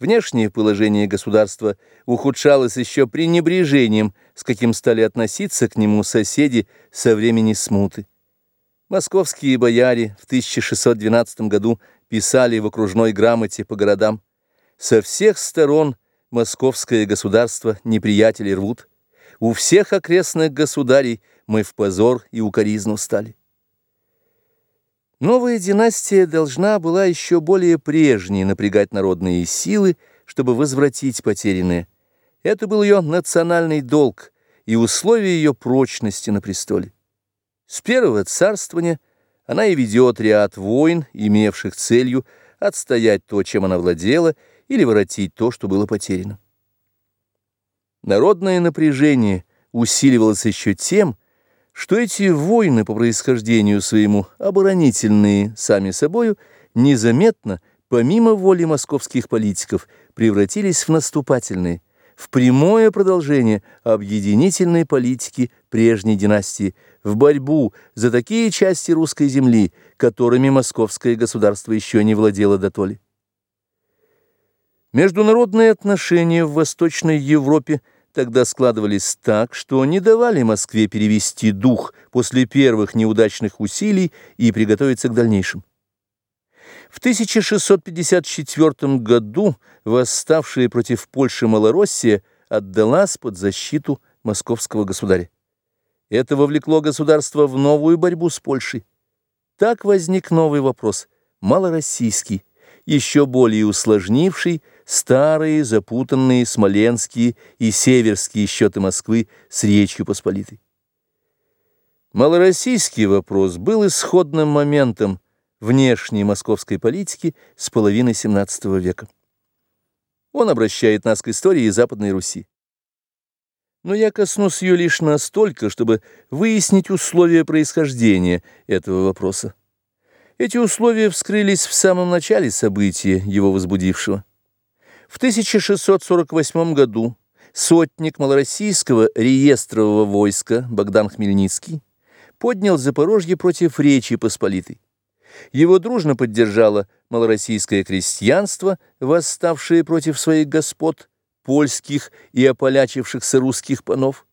Внешнее положение государства ухудшалось еще пренебрежением, с каким стали относиться к нему соседи со времени смуты. Московские бояре в 1612 году писали в окружной грамоте по городам «Со всех сторон московское государство неприятели рвут, у всех окрестных государей мы в позор и укоризну стали». Новая династия должна была еще более прежней напрягать народные силы, чтобы возвратить потерянное. Это был ее национальный долг и условие ее прочности на престоле. С первого царствования она и ведет ряд войн, имевших целью отстоять то, чем она владела, или воротить то, что было потеряно. Народное напряжение усиливалось еще тем, что эти войны по происхождению своему, оборонительные сами собою, незаметно, помимо воли московских политиков, превратились в наступательные, в прямое продолжение объединительной политики прежней династии, в борьбу за такие части русской земли, которыми московское государство еще не владело дотоле. Международные отношения в Восточной Европе – тогда складывались так, что не давали Москве перевести дух после первых неудачных усилий и приготовиться к дальнейшим. В 1654 году восставшая против Польши Малороссия отдалась под защиту московского государя. Это вовлекло государство в новую борьбу с Польшей. Так возник новый вопрос – малороссийский, еще более усложнивший старые запутанные смоленские и северские счеты Москвы с Речью Посполитой. Малороссийский вопрос был исходным моментом внешней московской политики с половины XVII века. Он обращает нас к истории Западной Руси. Но я коснусь ее лишь настолько, чтобы выяснить условия происхождения этого вопроса. Эти условия вскрылись в самом начале события, его возбудившего. В 1648 году сотник малороссийского реестрового войска Богдан Хмельницкий поднял Запорожье против Речи Посполитой. Его дружно поддержало малороссийское крестьянство, восставшее против своих господ, польских и ополячившихся русских панов.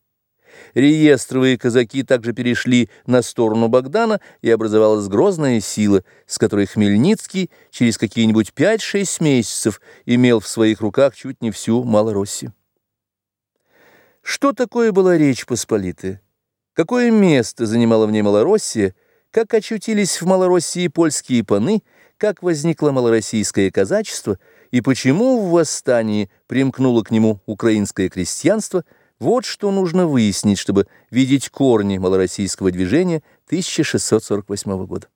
Реестровые казаки также перешли на сторону Богдана, и образовалась грозная сила, с которой Хмельницкий через какие-нибудь 5-6 месяцев имел в своих руках чуть не всю Малороссию. Что такое была Речь Посполитая? Какое место занимала в ней Малороссия? Как очутились в Малороссии польские паны? Как возникло малороссийское казачество? И почему в восстании примкнуло к нему украинское крестьянство – вот что нужно выяснить, чтобы видеть корни малороссийского движения 1648 года.